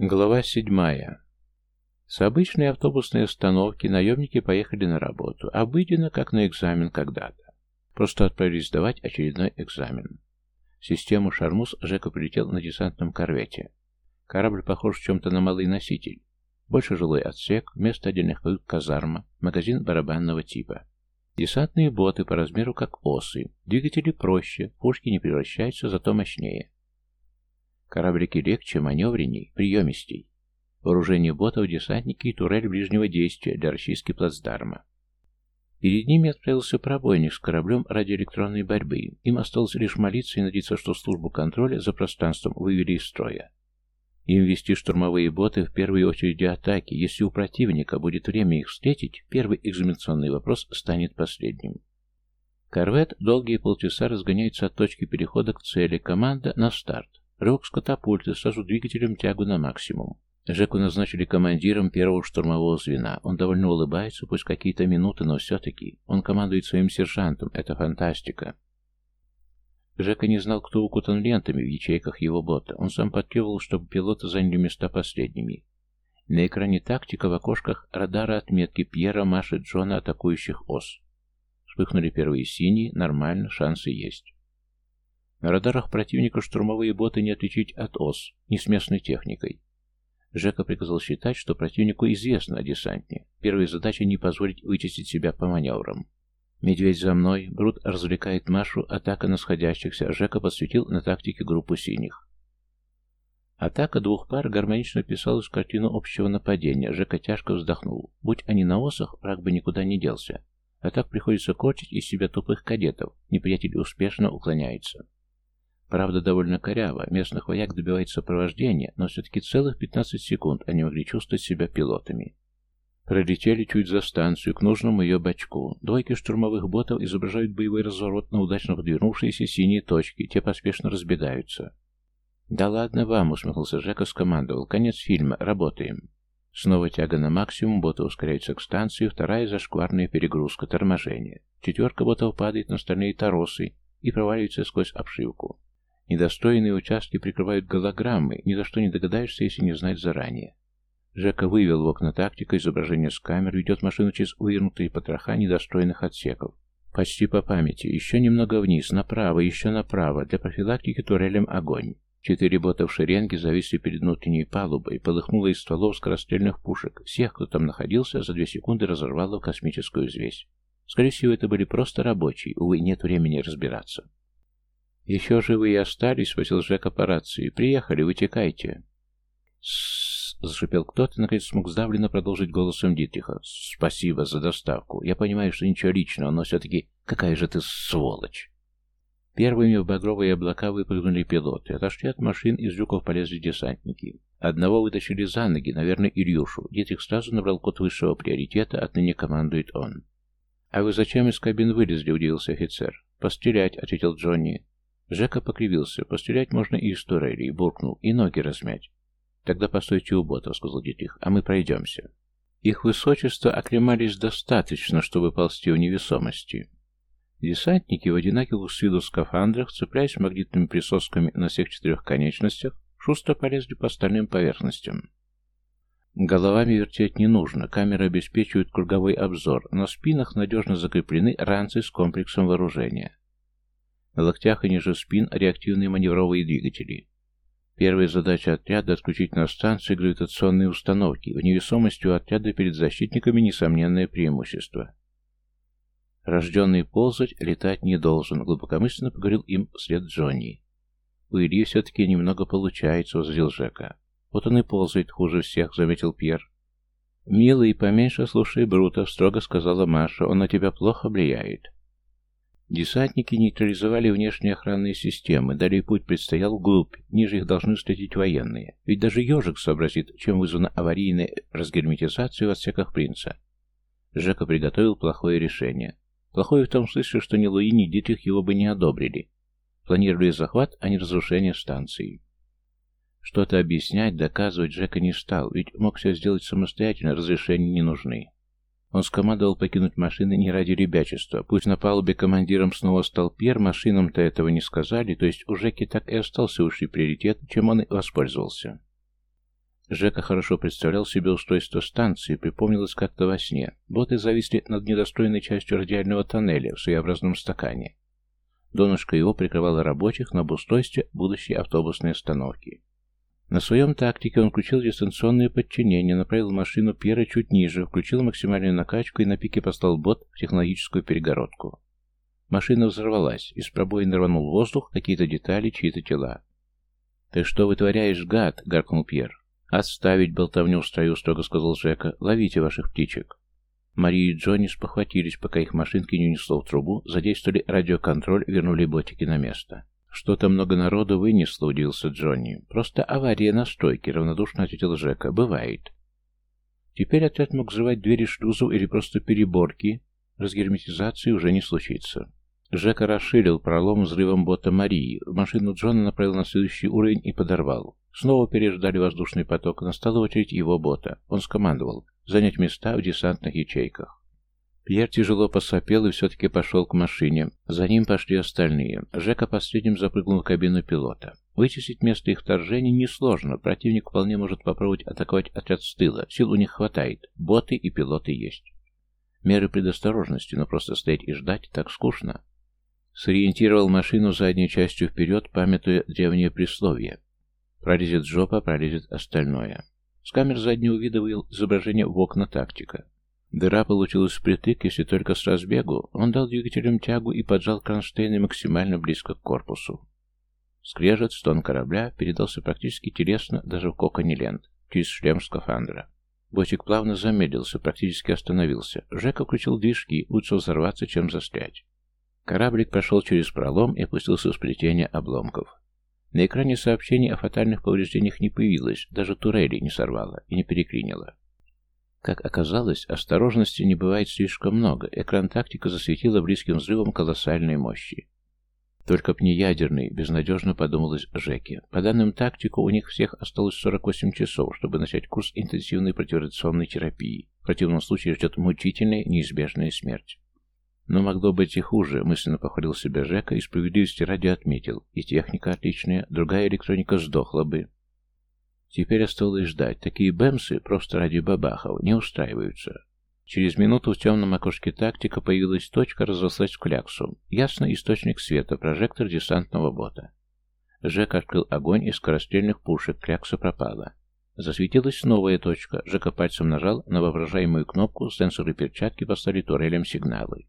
Глава седьмая. С обычной автобусной остановки наемники поехали на работу, обыденно, как на экзамен когда-то. Просто отправились сдавать очередной экзамен. В систему «Шармуз» Жека прилетел на десантном корвете. Корабль похож чем-то на малый носитель. Больше жилой отсек, вместо отдельных кают казарма, магазин барабанного типа. Десантные боты по размеру как осы, двигатели проще, пушки не превращаются, зато мощнее. Кораблики легче, маневренней, приемистей. Вооружение ботов, десантники и турель ближнего действия для расчистки плацдарма. Перед ними отправился пробойник с кораблем радиоэлектронной борьбы. Им осталось лишь молиться и надеяться, что службу контроля за пространством вывели из строя. Им вести штурмовые боты в первой очереди атаки. Если у противника будет время их встретить, первый экзаменационный вопрос станет последним. Корвет долгие полчаса разгоняется от точки перехода к цели. Команда на старт. Рывок с катапульты, сразу двигателем тягу на максимум. Жеку назначили командиром первого штурмового звена. Он довольно улыбается, пусть какие-то минуты, но все-таки. Он командует своим сержантом. Это фантастика. Жека не знал, кто укутан лентами в ячейках его бота. Он сам подтягивал, чтобы пилоты заняли места последними. На экране тактика в окошках радара отметки Пьера, Маши, Джона, атакующих ос. Вспыхнули первые синие, нормально, шансы есть. На радарах противника штурмовые боты не отличить от ОС, не с местной техникой. Жека приказал считать, что противнику известно о десанте. Первая задача не позволить вычистить себя по маневрам. «Медведь за мной», Брут развлекает Машу, атака на сходящихся, Жека подсветил на тактике группу синих. Атака двух пар гармонично вписалась в картину общего нападения. Жека тяжко вздохнул. Будь они на осах, враг бы никуда не делся. А так приходится корчить из себя тупых кадетов. Неприятель успешно уклоняется. Правда, довольно коряво. Местных вояк добивает сопровождения, но все-таки целых 15 секунд они могли чувствовать себя пилотами. Пролетели чуть за станцию, к нужному ее бачку. Двойки штурмовых ботов изображают боевой разворот на удачно подвернувшиеся синие точки. Те поспешно разбегаются. «Да ладно вам», — усмехнулся Жека, скомандовал. «Конец фильма. Работаем». Снова тяга на максимум, боты ускоряются к станции, вторая зашкварная перегрузка, торможение. Четверка ботов падает на стальные торосы и проваливается сквозь обшивку. Недостойные участки прикрывают голограммы, ни за что не догадаешься, если не знать заранее. Жека вывел в окна тактика изображение с камер, ведет машину через вывернутые потроха недостроенных отсеков. Почти по памяти. Еще немного вниз, направо, еще направо. Для профилактики турелем огонь. Четыре бота в шеренге зависли перед внутренней палубой, полыхнуло из стволов скорострельных пушек. Всех, кто там находился, за две секунды разорвало космическую звесь. Скорее всего, это были просто рабочие, увы, нет времени разбираться. «Еще живые остались?» — спросил Жека по рации. «Приехали, вытекайте». Зашипел кто-то, наконец смог сдавленно продолжить голосом Дитриха. «Спасибо за доставку. Я понимаю, что ничего личного, но все-таки какая же ты сволочь!» Первыми в багровые облака выпрыгнули пилоты. Отошли от машин, из люков полезли десантники. Одного вытащили за ноги, наверное, Ильюшу. Дитрих сразу набрал код высшего приоритета, отныне командует он. «А вы зачем из кабин вылезли?» — удивился офицер. «Пострелять», — ответил Джонни. Жека покривился. Пострелять можно и из турели, буркнул, и ноги размять. Тогда постойте у ботов, сказал Дитрих, а мы пройдемся. Их высочество оклемались достаточно, чтобы ползти в невесомости. Десантники в одинаковых с виду скафандрах, цепляясь магнитными присосками на всех четырех конечностях, шустро полезли по остальным поверхностям. Головами вертеть не нужно, камеры обеспечивают круговой обзор, на спинах надежно закреплены ранцы с комплексом вооружения. На локтях и ниже спин реактивные маневровые двигатели. Первая задача отряда – отключить на станции гравитационные установки. В невесомости у отряда перед защитниками несомненное преимущество. Рожденный ползать, летать не должен, глубокомысленно поговорил им вслед Джонни. У Ильи все-таки немного получается, возразил Жека. Вот он и ползает хуже всех, заметил Пьер. «Милый, поменьше слушай Брутов», — строго сказала Маша. «Он на тебя плохо влияет». Десантники нейтрализовали внешние охранные системы, далее путь предстоял вглубь, ниже их должны встретить военные. Ведь даже ежик сообразит, чем вызвана аварийная разгерметизация в отсеках принца. Жека приготовил плохое решение. Плохое в том смысле, что ни Луи, ни Дитрих его бы не одобрили. Планировали захват, а не разрушение станции. Что-то объяснять, доказывать Жека не стал, ведь мог все сделать самостоятельно, разрешения не нужны. Он скомандовал покинуть машины не ради ребячества. Пусть на палубе командиром снова стал Пьер, машинам-то этого не сказали, то есть у Жеки так и остался высший приоритет, чем он и воспользовался. Жека хорошо представлял себе устройство станции, припомнилось как-то во сне. Боты зависли над недостроенной частью радиального тоннеля в своеобразном стакане. Донышко его прикрывало рабочих на обустройстве будущей автобусной остановки. На своем тактике он включил дистанционное подчинение, направил машину Пьера чуть ниже, включил максимальную накачку и на пике послал бот в технологическую перегородку. Машина взорвалась, из пробоин рванул воздух, какие-то детали, чьи-то тела. «Ты что вытворяешь, гад?» — гаркнул Пьер. «Отставить болтовню в строю», — строго сказал Жека. «Ловите ваших птичек». Мария и Джонни спохватились, пока их машинки не унесло в трубу, задействовали радиоконтроль, вернули ботики на место. «Что-то много народу вынесло», — удивился Джонни. «Просто авария на стойке», — равнодушно ответил Жека. «Бывает». Теперь отряд мог взрывать двери шлюзов или просто переборки. Разгерметизации уже не случится. Жека расширил пролом взрывом бота Марии. Машину Джона направил на следующий уровень и подорвал. Снова переждали воздушный поток. Настала очередь его бота. Он скомандовал занять места в десантных ячейках. Пьер тяжело посопел и все-таки пошел к машине. За ним пошли остальные. Жека последним запрыгнул в кабину пилота. Вычислить место их вторжения несложно. Противник вполне может попробовать атаковать отряд с тыла. Сил у них хватает. Боты и пилоты есть. Меры предосторожности, но просто стоять и ждать так скучно. Сориентировал машину задней частью вперед, памятуя древнее присловие. Пролезет жопа, пролезет остальное. С камер заднего вида вывел изображение в окна тактика. Дыра получилась впритык, если только с разбегу. Он дал двигателям тягу и поджал кронштейны максимально близко к корпусу. Скрежет, стон корабля передался практически телесно даже в коконе лент, через шлем скафандра. Ботик плавно замедлился, практически остановился. Жека включил движки, лучше взорваться, чем застрять. Кораблик прошел через пролом и опустился в сплетение обломков. На экране сообщений о фатальных повреждениях не появилось, даже турели не сорвало и не переклинило. Как оказалось, осторожности не бывает слишком много, экран тактика засветила близким взрывом колоссальной мощи. Только б не ядерный, безнадежно подумалось Жеке. По данным тактику, у них всех осталось 48 часов, чтобы начать курс интенсивной противорадиационной терапии. В противном случае ждет мучительная неизбежная смерть. Но могло быть и хуже, мысленно похвалил себя Жека и справедливости ради отметил. И техника отличная, другая электроника сдохла бы. Теперь осталось ждать. Такие бэмсы, просто ради бабахов, не устраиваются. Через минуту в темном окошке тактика появилась точка, разрослась в кляксу. Ясно источник света, прожектор десантного бота. Жека открыл огонь из скорострельных пушек, клякса пропала. Засветилась новая точка. Жека пальцем нажал на воображаемую кнопку, сенсоры перчатки послали турелям сигналы.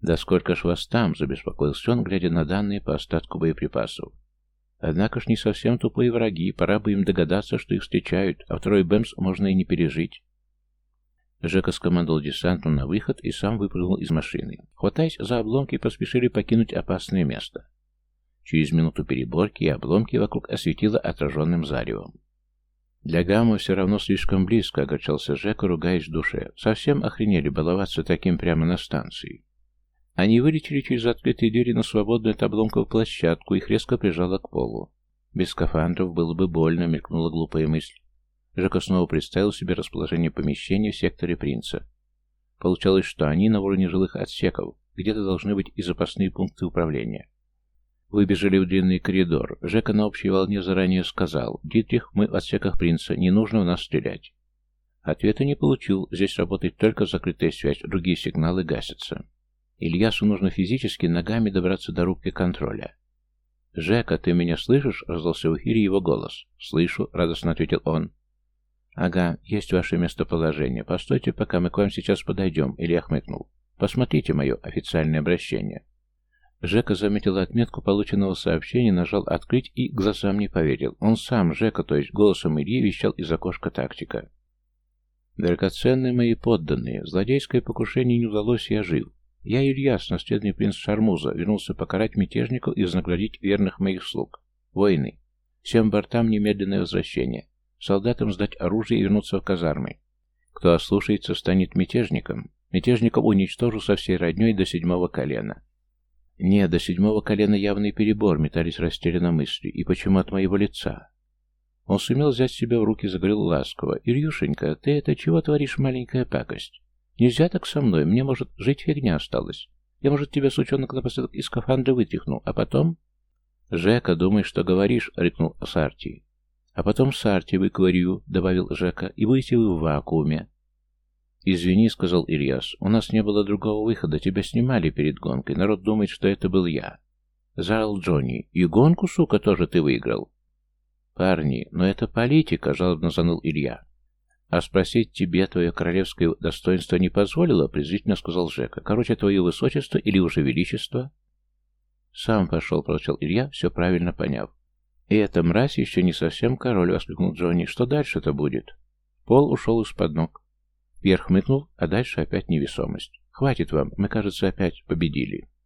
«Да сколько ж вас там?» — забеспокоился он, глядя на данные по остатку боеприпасов. «Однако ж не совсем тупые враги, пора бы им догадаться, что их встречают, а второй БЭМС можно и не пережить». Жека скомандовал десанту на выход и сам выпрыгнул из машины. Хватаясь за обломки, поспешили покинуть опасное место. Через минуту переборки и обломки вокруг осветило отраженным заревом. «Для Гамма все равно слишком близко», — огорчался Жека, ругаясь в душе. «Совсем охренели баловаться таким прямо на станции». Они вылетели через открытые двери на свободную от обломков площадку, их резко прижало к полу. Без скафандров было бы больно, мелькнула глупая мысль. Жека снова представил себе расположение помещения в секторе принца. Получалось, что они на уровне жилых отсеков, где-то должны быть и запасные пункты управления. Выбежали в длинный коридор. Жека на общей волне заранее сказал, «Дитрих, мы в отсеках принца, не нужно в нас стрелять». Ответа не получил, здесь работает только закрытая связь, другие сигналы гасятся. Ильясу нужно физически ногами добраться до рубки контроля. «Жека, ты меня слышишь?» — раздался в эфире его голос. «Слышу», — радостно ответил он. «Ага, есть ваше местоположение. Постойте, пока мы к вам сейчас подойдем», — Илья хмыкнул. «Посмотрите мое официальное обращение». Жека заметил отметку полученного сообщения, нажал «Открыть» и глазам не поверил. Он сам, Жека, то есть голосом Ильи, вещал из окошка тактика. «Драгоценные мои подданные, злодейское покушение не удалось, я жив. Я, Ильяс, наследный принц Шармуза, вернулся покарать мятежников и вознаградить верных моих слуг. Воины. Всем бортам немедленное возвращение. Солдатам сдать оружие и вернуться в казармы. Кто ослушается, станет мятежником. Мятежников уничтожу со всей родней до седьмого колена. Не, до седьмого колена явный перебор, метались растерянно мысли. И почему от моего лица? Он сумел взять себя в руки, заговорил ласково. «Ирюшенька, ты это чего творишь, маленькая пакость? Нельзя так со мной, мне, может, жить фигня осталась. Я, может, тебя, сучонок, напоследок из скафандра вытряхну, а потом...» «Жека, думай, что говоришь», — рыкнул Сарти. А потом Сарти выковырю, добавил Жека, и будете вы в вакууме. «Извини», — сказал Ильяс, — «у нас не было другого выхода, тебя снимали перед гонкой, народ думает, что это был я». Заорал Джонни, «И гонку, сука, тоже ты выиграл?» «Парни, но это политика», — жалобно заныл Илья. «А спросить тебе твое королевское достоинство не позволило?» — презрительно сказал Жека. «Короче, твое высочество или уже величество?» «Сам пошел», — прочел Илья, все правильно поняв. «И эта мразь еще не совсем король», — воскликнул Джонни. «Что дальше-то будет?» Пол ушел из-под ног. Пьер хмыкнул, а дальше опять невесомость. «Хватит вам, мы, кажется, опять победили».